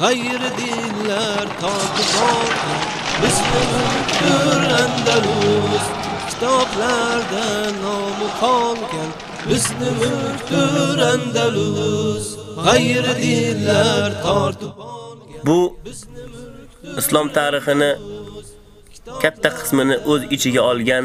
g'ayri dinlar tortib olgan bizni mulkdir Andalus kitoblarda nomi qolgan bizni mulkdir Andalus. G'ayri dinlar tortib Bu islom tarixini katta qismini o'z ichiga olgan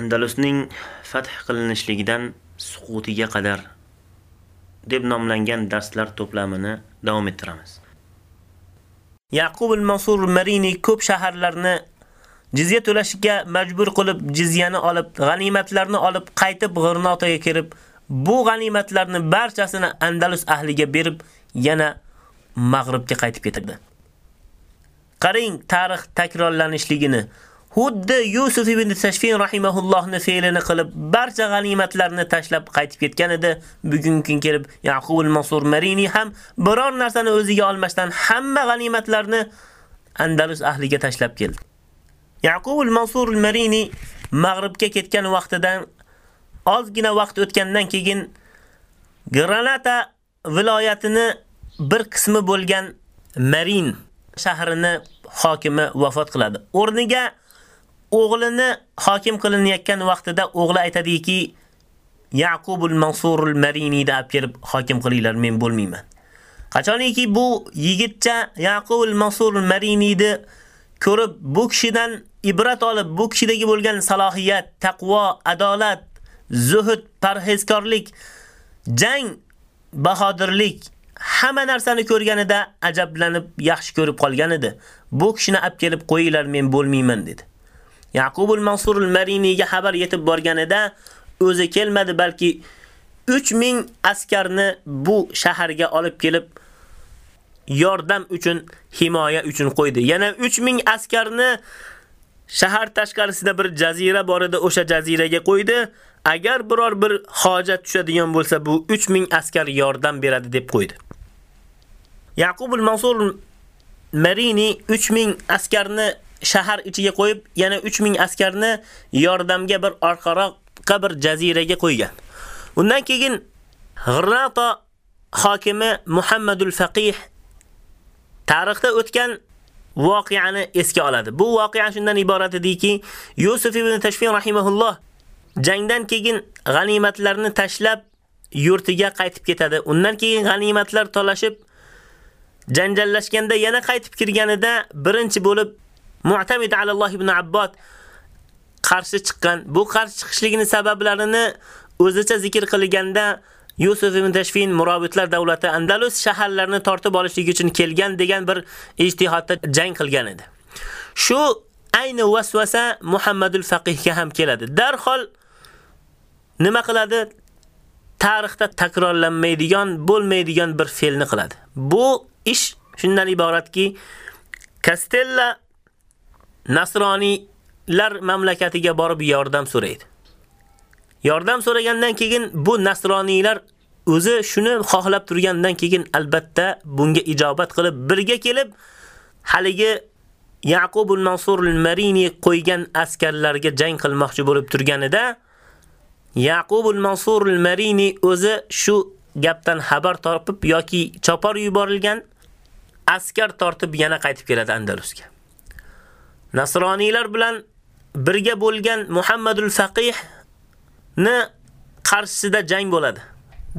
Andalusning fath qilinishligidan suqutiga qadar deb nomlangan darslar to'plamini davom ettiramiz. Yaqub al-Mansur al-Marini ko'p shaharlarni jizya to'lashga majbur qilib, jizyani olib, g'animatlarni olib, qaytib G'irnotaga kirib, bu g'animatlarni barchasini Andalus ahliga berib, yana Mag'ribga qaytib ketadi. Qarang tarix takrorlanishligini. Xuddi Yusuf ibn Tashfin rahimahullohni fe'lini qilib, barcha g'animatlarni tashlab qaytib ketgan edi. Bugungi kun kelib Yaqub al-Mansur Marini ham biror narsani o'ziga olmasdan hamma g'animatlarni Andalus ahliga tashlab keldi. Yaqub al-Mansur al-Marini Mag'ribga ketgan vaqtidan ozgina vaqt o'tgandan keyin Granata viloyatini bir qismi bo'lgan Marin shahrini hokimi vafot qiladi. O'rniga o'g'lini hokim qilinayotgan vaqtida o'g'li aytadiki, Yaqubul Mansurul Marini deb kelib hokim qilinglar, men bo'lmayman. Qachoniki bu yigitcha Yaqubul Mansurul Marinini ko'rib, bu kishidan ibrat olib, bu kishidagi bo'lgan salohiyat, taqvo, adolat, zuhud, parhezkorlik, jang, bahodirlik hamma narsani ko'rganida ajablanib, yaxshi ko'rib qolgan edi. Bu kishini olib kelib qo'yinglar, men bo'lmayman dedi. Yaqubul Mansur al-Mariniga xabar yetib borganida o'zi kelmadi, balki 3000 askarni bu shaharga olib kelib yordam uchun, himoya uchun qo'ydi. Yana 3000 askarni shahar tashqarisida bir jazira bor edi, o'sha jaziraga qo'ydi. Agar biror bir hojat tushadigan bo'lsa, bu 3000 askar yordam beradi deb qo'ydi. Yaqubul Mansur Marini 3000 askarni shahar ichiga qo'yib, yana 3000 askarni yordamga bir orqaroqqa bir jaziraga qo'ygan. Undan keyin G'irnata hokimi Muhammadul Faqih tarixda o'tgan voqeani esga oladi. Bu voqea shundan iborat ediki, Yusuf ibn Tashfin rahimahulloh jangdan keyin g'animatlarni tashlab yurtiga qaytib ketadi. Undan keyin g'animatlar tolashib janjallashganda yana qaytib kirganida birinchi bo'lib Mu'tamid alalloh ibn Abbod qarshi chiqqan. Bu qarshi chiqishligini sabablarini o'zicha zikr qilganda Yusuf ibn Tashfin murobitlar davlati Andalus shaharlarini tortib olishlik uchun kelgan degan bir ijtihodda jang qilgan edi. Shu ayni vasvasa Muhammadul Faqihga ham keladi. Darhol nima qiladi? Tarixda takrorlanmaydigan, bo'lmaydigan bir fe'lni qiladi. Bu ish shundan iboratki, Castella nasroniylar mamlakatiga borib yordam so'raydi. Yordam so'ragandan keyin bu nasroniylar o'zi shuni xohlab turgandan keyin albatta bunga ijobat qilib birga kelib haligi Yaqub al-Mansur al-Marini qo'ygan askarlarga jang qilmoqchi bo'lib turganida Yaqub al-Mansur al-Marini o'zi shu gapdan xabar topib yoki chopar yuborilgan askar tortib yana qaytib keladi Andalusga. Nasroniylar bilan birga bo'lgan Muhammadul Faqih ni qarshisida jang bo'ladi.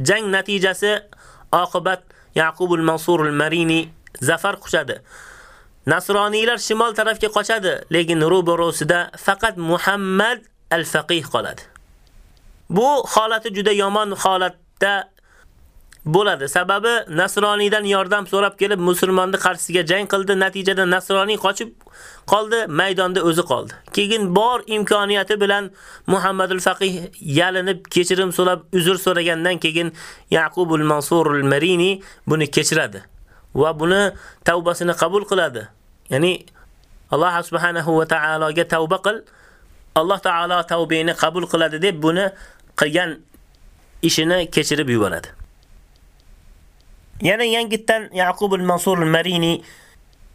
Jang natijasi oqibat Yaqubul Mansur al-Marini zafar quchadi. Nasroniylar shimol tarafga qochadi, lekin ro'barosida faqat Muhammad al-faqih qoladi. Bu holati juda yomon holatda bo'ladi. Sababi Nasroniydan yordam so'rab kelib musulmonni qarshisiga jang qildi, natijada Nasroniy qochib qoldi, maydonda o'zi qoldi. Keyin bor imkoniyati bilan Muhammadul Faqih yalinib kechirim so'rab uzr so'ragandan keyin Yaqubul Mansurul Marini buni kechiradi va buni tavbasini qabul qiladi. Ya'ni Alloh subhanahu va taologa tavba qil, Alloh taolo tavbeni qabul qiladi deb buni qilgan ishini kechirib yuboradi. Yana yangitdan Yaqub al-Mansur al-Marini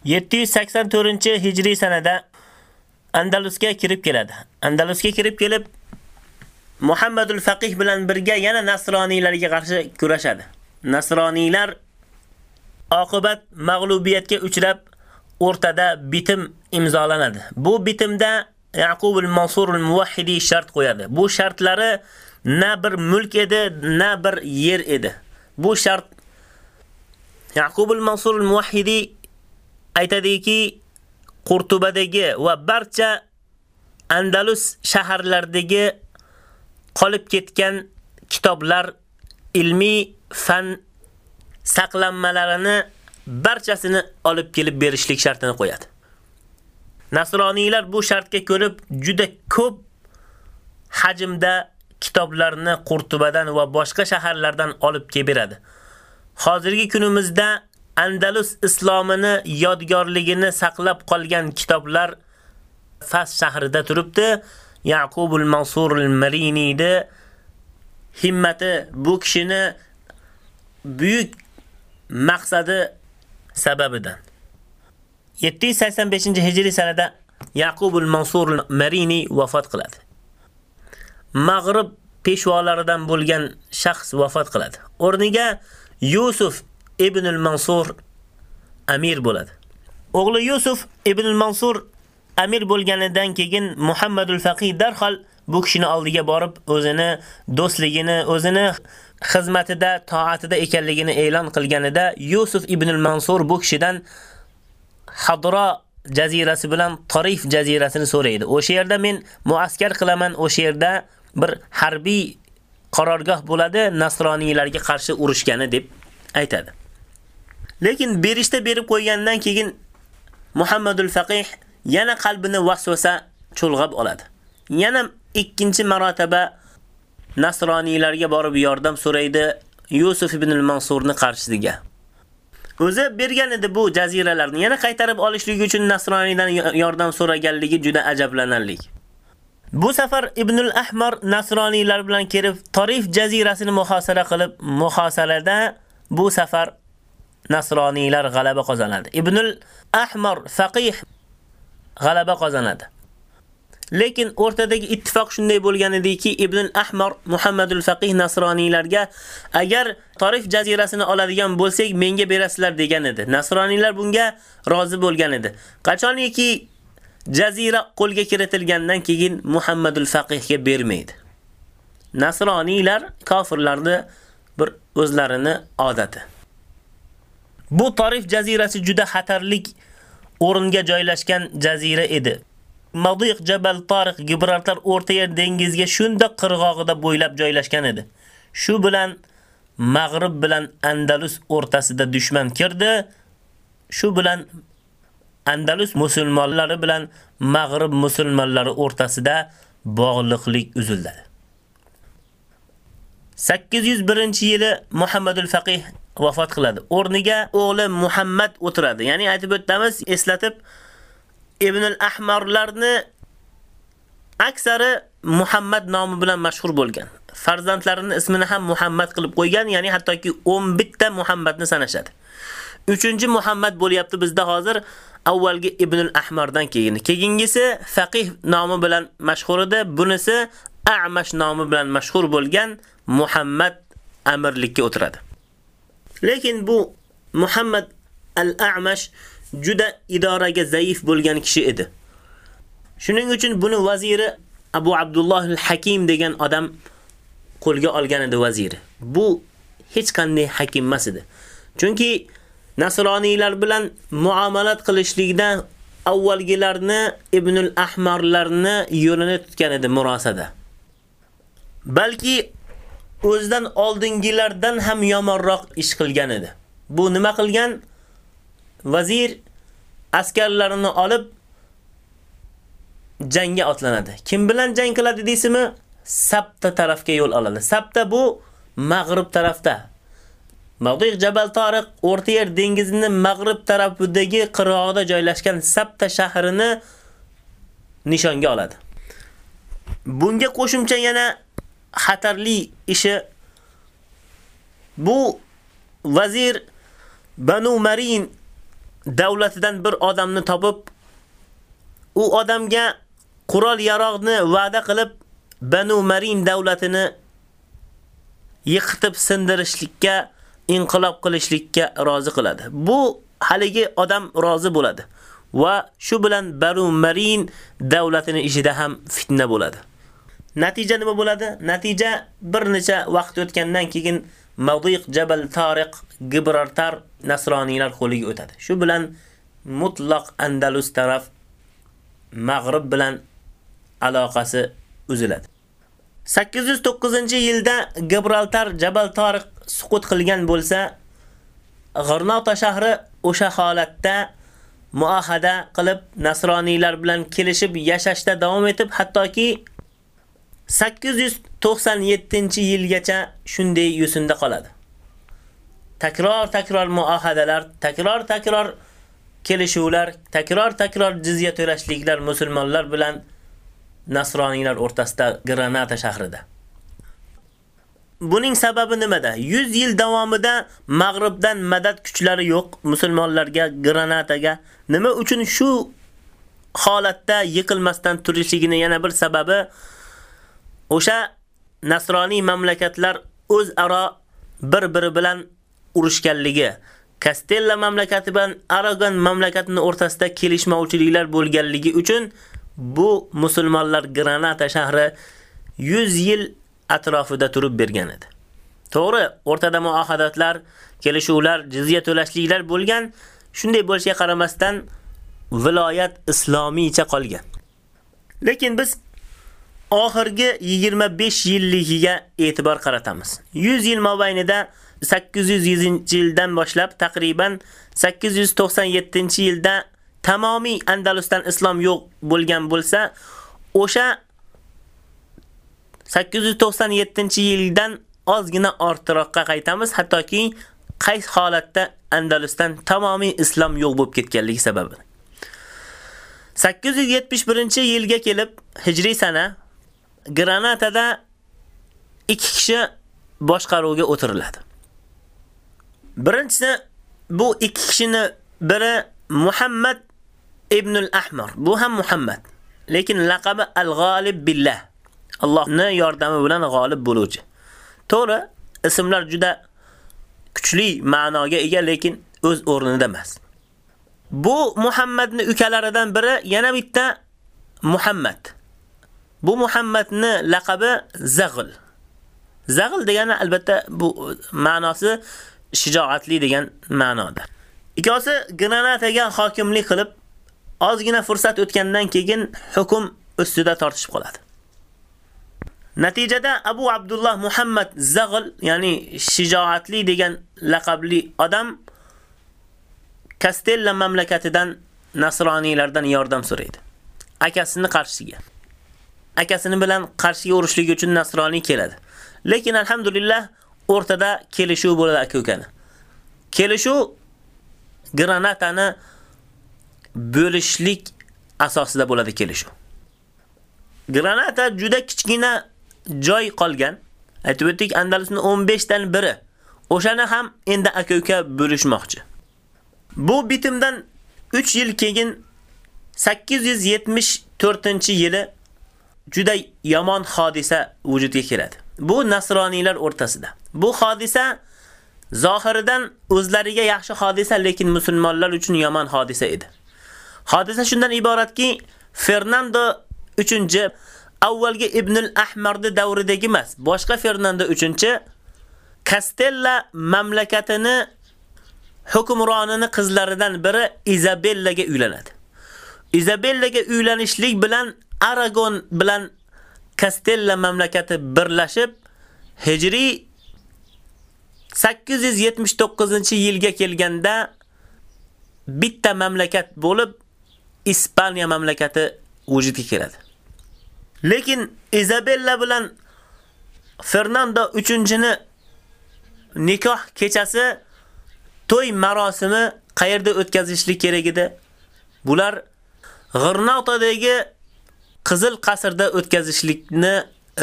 784-hijriy sanada Andalusga kirib keladi. Andalusga kirib kelib Muhammad al-Faqih bilan birga yana nasroniylarga qarshi kurashadi. Nasroniylar oqibat mag'lubiyatga uchrab o'rtada bitim imzolanadi. Bu bitimda Yaqub al-Mansur al-Muwahhidi shart qo'yadi. Bu shartlari na bir mulk edi, na bir yer edi. Bu shart Yaqub al-Mansur al-Muwahhidi aytadiki, Qurtubadagi va barcha Andalus shaharlaridagi qolib ketgan kitoblar, ilmiy fan saqlanmalarini barchasini olib kelib berishlik shartini qo'yadi. Nasroniylar bu shartga ko'rib juda ko'p hajmda kitoblarni Qurtubadan va boshqa shaharlardan olib kelib beradi. Hozirgi kunimizda Andalus islomini yodgorligini saqlab qolgan kitoblar Fas shahrida turibdi. Yaqubul Mansur al-Mariniydi himmati bu kishini buyuk maqsadi sababidan. 785-hijriy sanada Yaqubul Mansur al-Marini vafot qiladi. Mag'rib peshvolaridan bo'lgan shaxs vafot qiladi. O'rniga Yusuf ibn al-Mansur amir bo'ladi. O'g'li Yusuf ibn al-Mansur amir bo'lganidan keyin Muhammadul Faqih darhol bu kishini oldiga borib, o'zini do'stligini, o'zini xizmatida, toatida ekanligini e'lon qilganida Yusuf ibn al-Mansur bu kishidan Hadra jazirasi bilan Tarif jazirasini so'raydi. O'sha yerda men muaskar qilaman, o'sha yerda bir harbiy qarorgoh bo'ladi nasroniylarga qarshi urushgani deb aytadi. Lekin berishda berib qo'ygandan keyin Muhammadul Faqih yana qalbini vasvasa cho'lg'ab oladi. Yana ikkinchi marotaba nasroniylarga borib yordam so'raydi Yusuf ibn al-Mansurni qarshisiga. O'zi bergan edi bu jaziralarni yana qaytarib olishligi uchun nasroniydan yordam so'raganligi juda ajablanarlik. Bu safar Ibnul Ahmar nasroniylar bilan kelib Tarif jazirasini muhosara qilib, muhosalada bu safar nasroniylar g'alaba qozonadi. Ibnul Ahmar faqih g'alaba qozonadi. Lekin o'rtadagi ittifoq shunday bo'lgan ediki, Ibnul Ahmar Muhammadul Faqih nasroniylarga agar Tarif jazirasini oladigan bo'lsak, menga berasizlar degan edi. Nasroniylar bunga rozi bo'lgan edi. Qachoniki jazira qo'lga kiritilgandan keyin Muhammadul Faqihga bermaydi. Nasroniylar kofirlarni bir o'zlarini odati. Bu Tarif jazirasi juda xatarlik o'ringa joylashgan jazira edi. Madiq Jabal Tariq Gibraltar O'rta Yer dengizga shunda qirg'og'ida bo'ylab joylashgan edi. Shu bilan Mag'rib bilan Andalus o'rtasida dushman kirdi. Shu bilan Andalus musulmonlari bilan Mag'rib musulmonlari o'rtasida bog'liqlik uzildi. 801-yili Muhammadul Faqih vafot qiladi. O'rniga o'g'li Muhammad o'tiradi. Ya'ni aytib o'tamiz, eslatib Ibn al-Ahmarlarni aksari Muhammad nomi bilan mashhur bo'lgan. Farzandlarining ismini ham Muhammad qilib qo'ygan, ya'ni hattoki 11 ta Muhammadni sanashadi. 3-chi Muhammad bo'lyapti bizda hozir. Avvalgi Ibn al-Ahmardan keyin. Keyingisi faqih nomi bilan mashhur edi, bunisi A'mash nomi bilan mashhur bo'lgan Muhammad amirlikka o'tiradi. Lekin bu Muhammad al-A'mash juda idoraga zaif bo'lgan kishi edi. Shuning uchun buni vaziri Abu Abdulloh al-Hakim degan odam qo'lga olgan edi vaziri. Bu hech qanday hakim emas edi. Chunki nasroniylar bilan muomalat qilishlikdan avvalgilarni Ibnul Ahmarlarni yo'lini tutgan edi murosada. Balki o'zidan oldingilardan ham yomonroq ish qilgan edi. Bu nima qilgan? Vazir askarlarini olib jangga otlanadi. Kim bilan jang qiladi deysizmi? Sabta tarafga yo'l oladi. Sabta bu mag'rib tarafda. Mavdiq Jabal Tariq O'rta Yer dengizining mag'rib tarafidagi qirg'oqda joylashgan Sabta shahrini nishonga oladi. Bunga qo'shimcha yana xatarli ishi bu vazir Banu Marin davlatidan bir odamni topib u odamga qurol yaroqni va'da qilib Banu Marin davlatini yiqitib sindirishlikka, inqilob qilishlikka rozi qiladi. Bu haligi odam rozi bo'ladi va shu bilan Banu Marin davlatini ishida ham fitna bo'ladi. Natija nima bo'ladi? Natija bir necha vaqt o'tgandan keyin Mawdiq Jabal Tariq Gibraltar nasroniylar qo'liga o'tadi. Shu bilan mutlaq Andalus taraf Mag'rib bilan aloqasi uziladi. 809-yilda Gibraltar Jabal Tariq suqut qilgan bo'lsa, G'arnota shahri o'sha holatda muahada qilib nasroniylar bilan kelishib yashashda davom etib, hattoki 897-yilgacha shunday yusinda qoladi. Takror-takror muahadalar, takror-takror kelishuvlar, takror-takror jizya to'lashliklar musulmonlar bilan nasroniylar o'rtasida Granada shahrida. Buning sababi nimada? 100 yil davomida Mag'ribdan madad kuchlari yo'q musulmonlarga Granadaga. Nima uchun shu holatda yiqilmasdan turishligini yana bir sababi o'sha nasroniy mamlakatlar o'zaro bir-biri bilan urushganligi, Kastella mamlakati bilan Aragon mamlakatining o'rtasida kelishmovchiliklar bo'lganligi uchun bu musulmonlar Granada shahri 100 yil atrofida turib bergan edi. To'g'ri, o'rtada muohadatlar, kelishuvlar, jizya to'lashliklar bo'lgan, shunday bo'lishiga qaramasdan viloyat islomiycha qolgan. Lekin biz oxirgi 25 yilligiga e'tibor qaratamiz. 100 yil mobaynida 800-yildan boshlab taqriban 897-yilda tamomiy Andalusdan islom yo'q bo'lgan bo'lsa, o'sha 897-yildan ozgina ortiroqqa qaytamiz, hattoki qaysi holatda Andalusdan tamomiy islom yo'q bo'lib ketganligi sababi. 871-yilga kelib hijriy sana Granatada ikki kishi boshqaruvga o'tiriladi. Birinchisi bu ikki kishini biri Muhammad ibn al-Ahmar. Bu ham Muhammad, lekin laqabi al-G'olib billah. Allohning yordami bilan g'olib bo'luvchi. To'g'ri, ismlar juda kuchli ma'noga ega, lekin o'z o'rnida emas. Bu Muhammadning ukalaridan biri yana bitta Muhammad. Bu Muhammadni laqabi Zag'il. Zag'il degani albatta bu ma'nosi shijoatli degan ma'noda. Ikkosi Granataga hokimlik qilib, ozgina fursat o'tgandan keyin hukm ustida tortishib qoladi. Natijada Abu Abdullah Muhammad Zag'il, ya'ni shijoatli degan laqabli odam Kastella mamlakatidan nasroniylardan yordam so'raydi. Akasini qarshiga. Akasini bilan qarshiga urushligi uchun nasroniy keladi. Lekin alhamdulillah o'rtada kelishuv bo'ladi aka-ukani. Kelishuv Granatani bo'lishlik asosida bo'ladi kelishuv. Granata juda kichkina joy qolgan. Aytib o'tdik, Andalusning 15 dan biri. O'shani ham endi aka-uka bo'lishmoqchi. Bu bitimdan 3 yil keyin 874-yili juda yomon hodisa vujudga keladi. Bu nasroniylar o'rtasida. Bu hodisa zohiridan o'zlariga yaxshi hodisa, lekin musulmonlar uchun yomon hodisa edi. Hodisa shundan iboratki, Fernando 3 avvalgi Ibnul Ahmarni davridagi emas, boshqa Fernando 3 Kastella mamlakatini hukmronini qizlaridan biri Izabellaga uylanadi. Izabellaga uylanishlik bilan Aragon bilan Kastella mamlakati birlashib hijriy 879-yilga kelganda bitta mamlakat bo'lib Ispaniya mamlakati vujudga keladi. Lekin Izabella bilan Fernando 3-ni nikoh kechasi to'y marosimi qayerda o'tkazishlik kerak edi? Bular G'irnotadagi Qizil qasrda o'tkazishlikni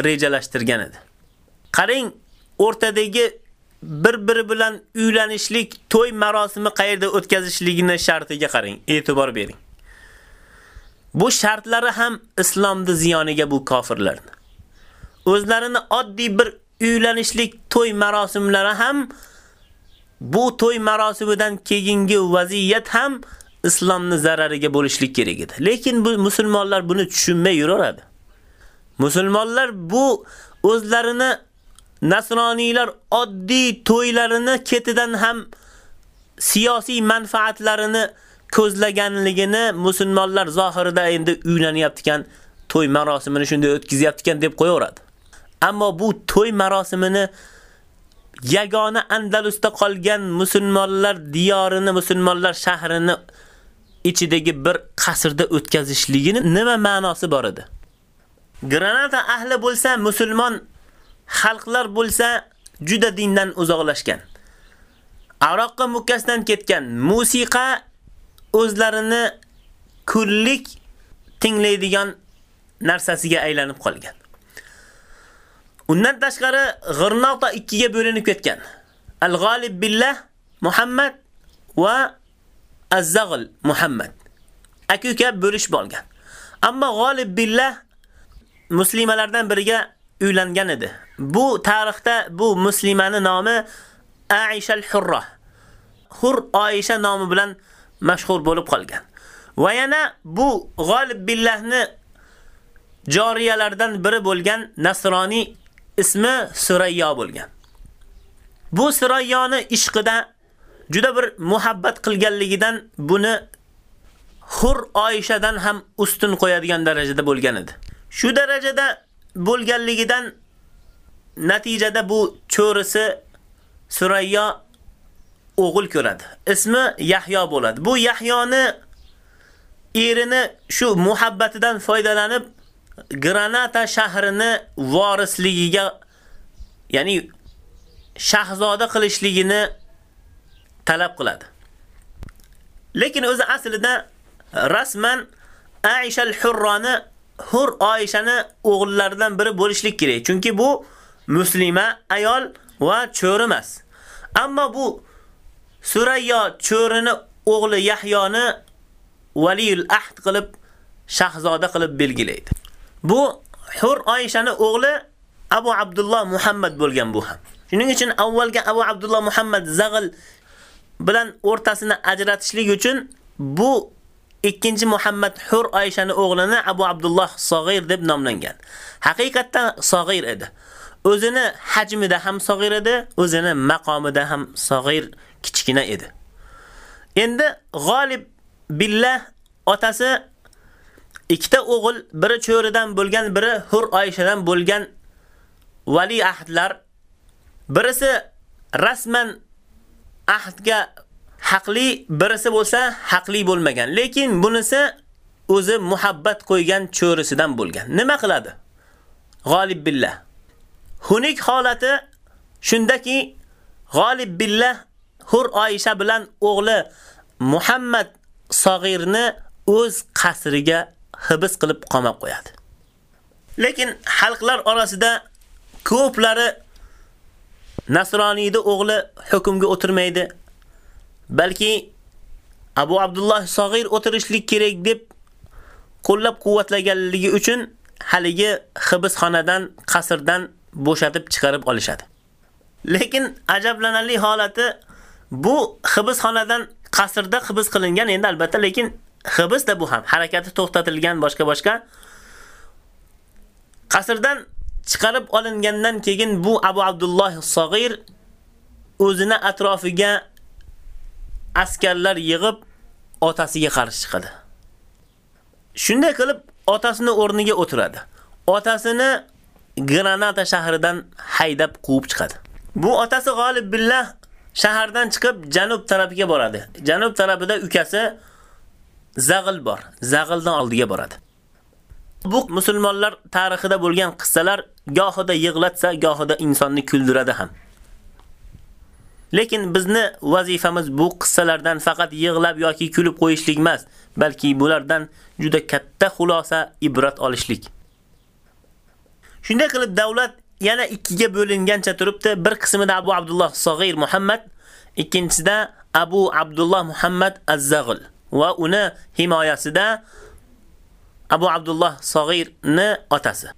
rejalashtirgan edi. Qarang, o'rtadagi bir-biri bilan uylanishlik, to'y marosimi qayerda o'tkazishligini shartiga qarang, e'tibor bering. Bu shartlari ham islomni ziyoniga bu kofirlarni. O'zlarini oddiy bir uylanishlik to'y marosimlari ham bu to'y marosimidan keyingi vaziyat ham islomni zarariga bo'lishlik kerak edi. Lekin bu musulmonlar buni tushunmay yuraveradi. Musulmonlar bu o'zlarini nasroniylar oddiy to'ylarini ketidan ham siyosiy manfaatlarini ko'zlaganligini musulmonlar zohirida endi uylanyaptikan, to'y marosimini shunday o'tkazyaptikan deb qo'yaveradi. Ammo bu to'y marosimini yagona Andalusda qolgan musulmonlar diyorini, musulmonlar shahrini ichidagi bir qasrda o'tkazishligini nima ma'nosi bor edi? Granada ahli bo'lsa, musulmon xalqlar bo'lsa juda dindan uzoqlashgan. Aroqqa mukkasdan ketgan, musiqa o'zlarini kullik tinglaydigan narsasiga aylanib qolgan. Undan tashqari G'irnota ikkiga bo'linib ketgan. Al-G'olib billah Muhammad va Az-Zag'l Muhammad. Akuka bo'lish bo'lgan. Ammo G'olib billah muslimalardan biriga uylangan edi. Bu tarixda bu muslimani nomi Aisha al-Hurra. Hur Aisha nomi bilan mashhur bo'lib qolgan. Va yana bu G'olib billahni joriyalardan biri bo'lgan Nasroniy ismi Surayyo bo'lgan. Bu Surayyoni ishqida juda bir muhabbat qilganligidan buni Hur Oishadan ham ustun qo'yadigan darajada bo'lgan edi. Shu darajada bo'lganligidan natijada bu cho'risi Surayyo o'g'il ko'radi. Ismi Yahyo bo'ladi. Bu Yahyoni erini shu muhabbatidan foydalanib Granata shahrini vorisligiga ya'ni shahzoda qilishligini talab qiladi. Lekin o'zi aslida rasman Aisha al-Hurroni Hur Oishani o'g'illaridan biri bo'lishlik kerak. Chunki bu muslima ayol va cho'ri emas. Ammo bu Surayyo cho'rini o'g'li Yahyoni valiyul ahd qilib shahzoda qilib belgilaydi. Bu Hur Oyishani o'g'li Abu Abdullah Muhammad bo'lgan bu ham. Shuning uchun avvalgi Abu Abdullah Muhammad Zag'il bilan o'rtasini ajratishlik uchun bu ikkinchi Muhammad Hur Oyishani o'g'lini Abu Abdullah Sog'ir deb nomlangan. Haqiqatdan Sog'ir edi. O'zini hajmida ham Sog'ir edi, o'zini maqomida ham Sog'ir kichkina edi. Endi G'olib billah otasi ikkita o'g'il, biri cho'ridan bo'lgan, biri Hur Oyshadan bo'lgan vali ahdlar. Birisi rasman ahdga haqli, birisi bo'lsa haqli bo'lmagan. Lekin bunisi o'zi muhabbat qo'ygan cho'risidan bo'lgan. Nima qiladi? G'olib billah. Hunik holati shundaki G'olib billah Hur Oysha bilan o'g'li Muhammad Sag'irni o'z qasriga hibs qilib qamab qo'yadi. Lekin xalqlar orasida ko'plari Nasroniyni o'g'li hukmga o'tirmaydi. balki Abu Abdullah Sag'ir o'tirishlik kerak deb qo'llab-quvvatlaganligi uchun haligi hibsxonadan, qasrdan bo'shatib chiqarib olishadi. Lekin ajablanarli holati bu hibsxonadan qasrda hibs qilingan endi albatta, lekin hibsda bu ham harakati to'xtatilgan boshqa-boshqa. Qasrdan chiqarib olingandan keyin bu Abu Abdulloh Sag'ir o'zini atrofiga askarlar yig'ib otasiga qarshi chiqadi. shunday qilib otasini o'rniga o'tiradi. Otasini Granada shahridan haydab quvib chiqadi. Bu otasi G'olib billah shahardan chiqib janub tarafiga boradi. Janub tarafida ukasi Zag'il bor. Zag'ildan oldiga boradi. Bu musulmonlar tarixida bo'lgan qissalar gohida yig'latsa, gohida insonni kuldiradi ham. Lekin bizni vazifamiz bu qissalardan faqat yig'lab yoki kulib qo'yishlik emas, balki bulardan juda katta xulosa ibrat olishlik. Shunday qilib davlat yana ikkiga bo'lingancha turibdi. Bir qismida Abu Abdulloh Sog'ir Muhammad, ikkinchisida Abu Abdulloh Muhammad Az-Zag'il va uni himoyasida Abu Abdulloh Sog'irni otasi.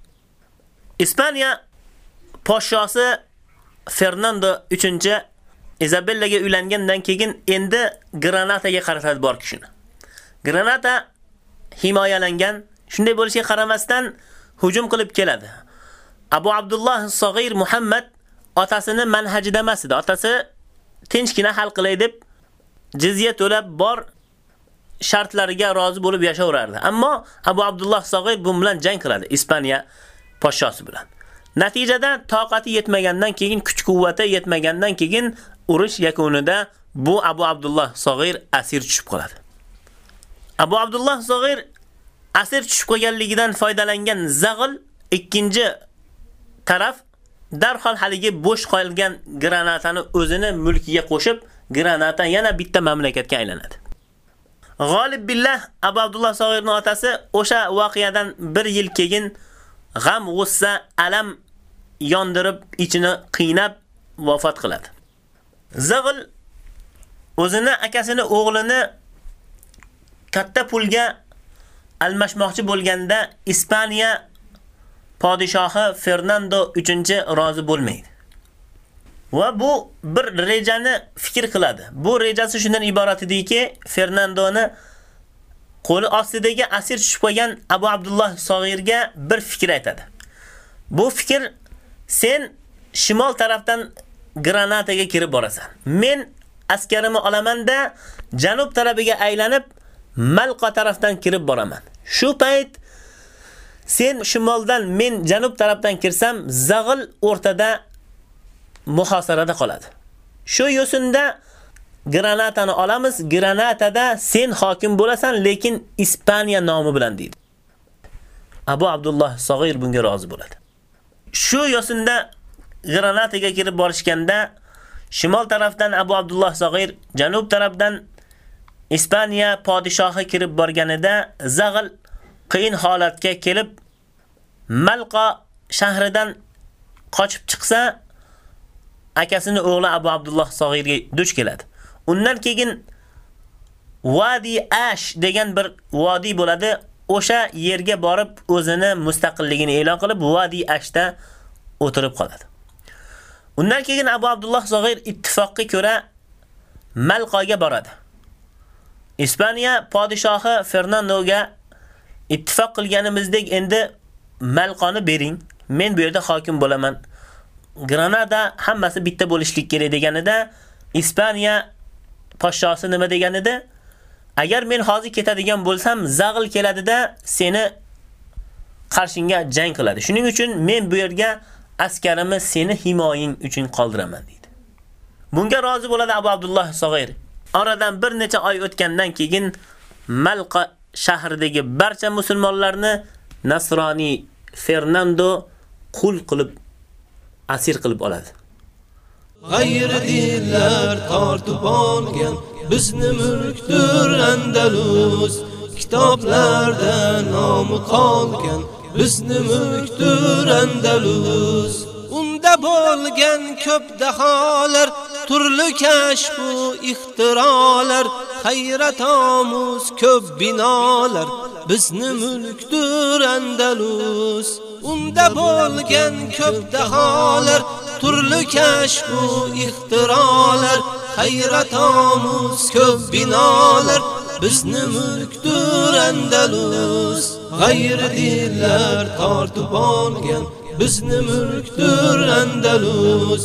Ispaniya podshosi Fernando 3-chi Isabellaga uylangandan keyin endi Granataga qaratadi bor kishini. Granata himoyalangan, shunday bo'lishiga qaramasdan hujum qilib keladi. Abu Abdullah Sog'ir Muhammad otasini manhajida emas edi. Otasi tinchgina hal qilay deb jizya to'lab bor shartlariga rozi bo'lib yashayverardi. Ammo Abu Abdullah Sog'ir bu bilan jang qiladi Ispaniya podshosi bilan. Natijada toqati yetmagandan keyin, kuch-quvvati yetmagandan keyin urush yakunida bu Abu Abdullah Sog'ir asir tushib qoladi. Abu Abdullah Sog'ir asir tushib qolganligidan foydalangan Zag'il ikkinchi taraf darhol haligi bo'sh qolgan granatani o'zini mulkiga qo'shib, granata yana bitta mamlakatga aylanadi. G'olib billah Abu Abdullah Sog'irning otasi o'sha voqeadan 1 yil keyin g'am, g'ussa, alam yondirib, ichini qiynab vafot qiladi. Zag'il o'zini akasini o'g'lini katta pulga almashmoqchi bo'lganda Ispaniya podshohi Fernando 3 rozi bo'lmaydi. Va bu bir rejani fikr qiladi. Bu rejasi shundan iborat ediki, Fernandoni qo'li ostidagi asir tushib qolgan Abu Abdullah Sog'irga bir fikr aytadi. Bu fikr sen shimol tarafdan Granataga kirib borasan. Men askarimni olamanda janub tarafiga aylanib Malqa tarafdan kirib boraman. Shu payt sen shimoldan men janub tarafdan kirsam, Zag'il o'rtada muhosarada qoladi. Shu yo'sinda Granatani olamiz. Granatada sen hokim bo'lasan, lekin Ispaniya nomi bilan deydi. Abu Abdullah Sog'ir bunga rozi bo'ladi. Shu yo'sinda Granataga kirib borishganda shimol tarafdan Abu Abdullah Sog'ir, janub tarafdan Ispaniya podshohi kirib borganida Zag'il qiyin holatga kelib Malqa shahridan qochib chiqsa, akasini o'g'li Abu Abdulloh Sog'irga duch keladi. Undan keyin Wadi Ash degan bir vodiy bo'ladi. O'sha yerga borib o'zini mustaqilligini e'lon qilib, Wadi Ashda o'tirib qoladi. Undan keyin Abu Abdulloh Zog'ir ittifoqqa ko'ra Malqoga boradi. Ispaniya podshohi Fernandoga ittifoq qilganimizdek endi Malqoni bering, men bu yerda hokim bo'laman. Granada hammasi bitta bo'lishlik kerak deganida Ispaniya podshosi nima deganida agar men hozir ketadigan bo'lsam, Zag'il keladida seni qarshingga jang qiladi. Shuning uchun men bu yerga askarimni seni himoying uchun qoldiraman dedi. Bunga rozi bo'ladi Abu Abdullah Sog'ir. Oradan bir necha oy o'tgandan keyin Malqa shahridagi barcha musulmonlarni Nasroniy Fernando qul qilib asir qilib oladi. G'ayri dinlar tortib olgan bizni mulkdir Andalus kitoblarda nomi qolgan bizni mulkdir Andalus unda bo'lgan ko'p daholar turli kashf va ixtirolar hayrat omuz ko'p binolar. Bizni mulkdir Andalus unda bo'lgan ko'p daholar. Turli kashf va ixtirolar hayrat omuz ko'p binolar. Bizni mulkdir Andalus g'ayri dinlar tortib olgan. Bizni mulkdir Andalus.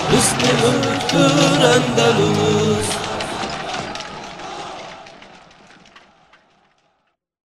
Bizni mulkdur Andalus.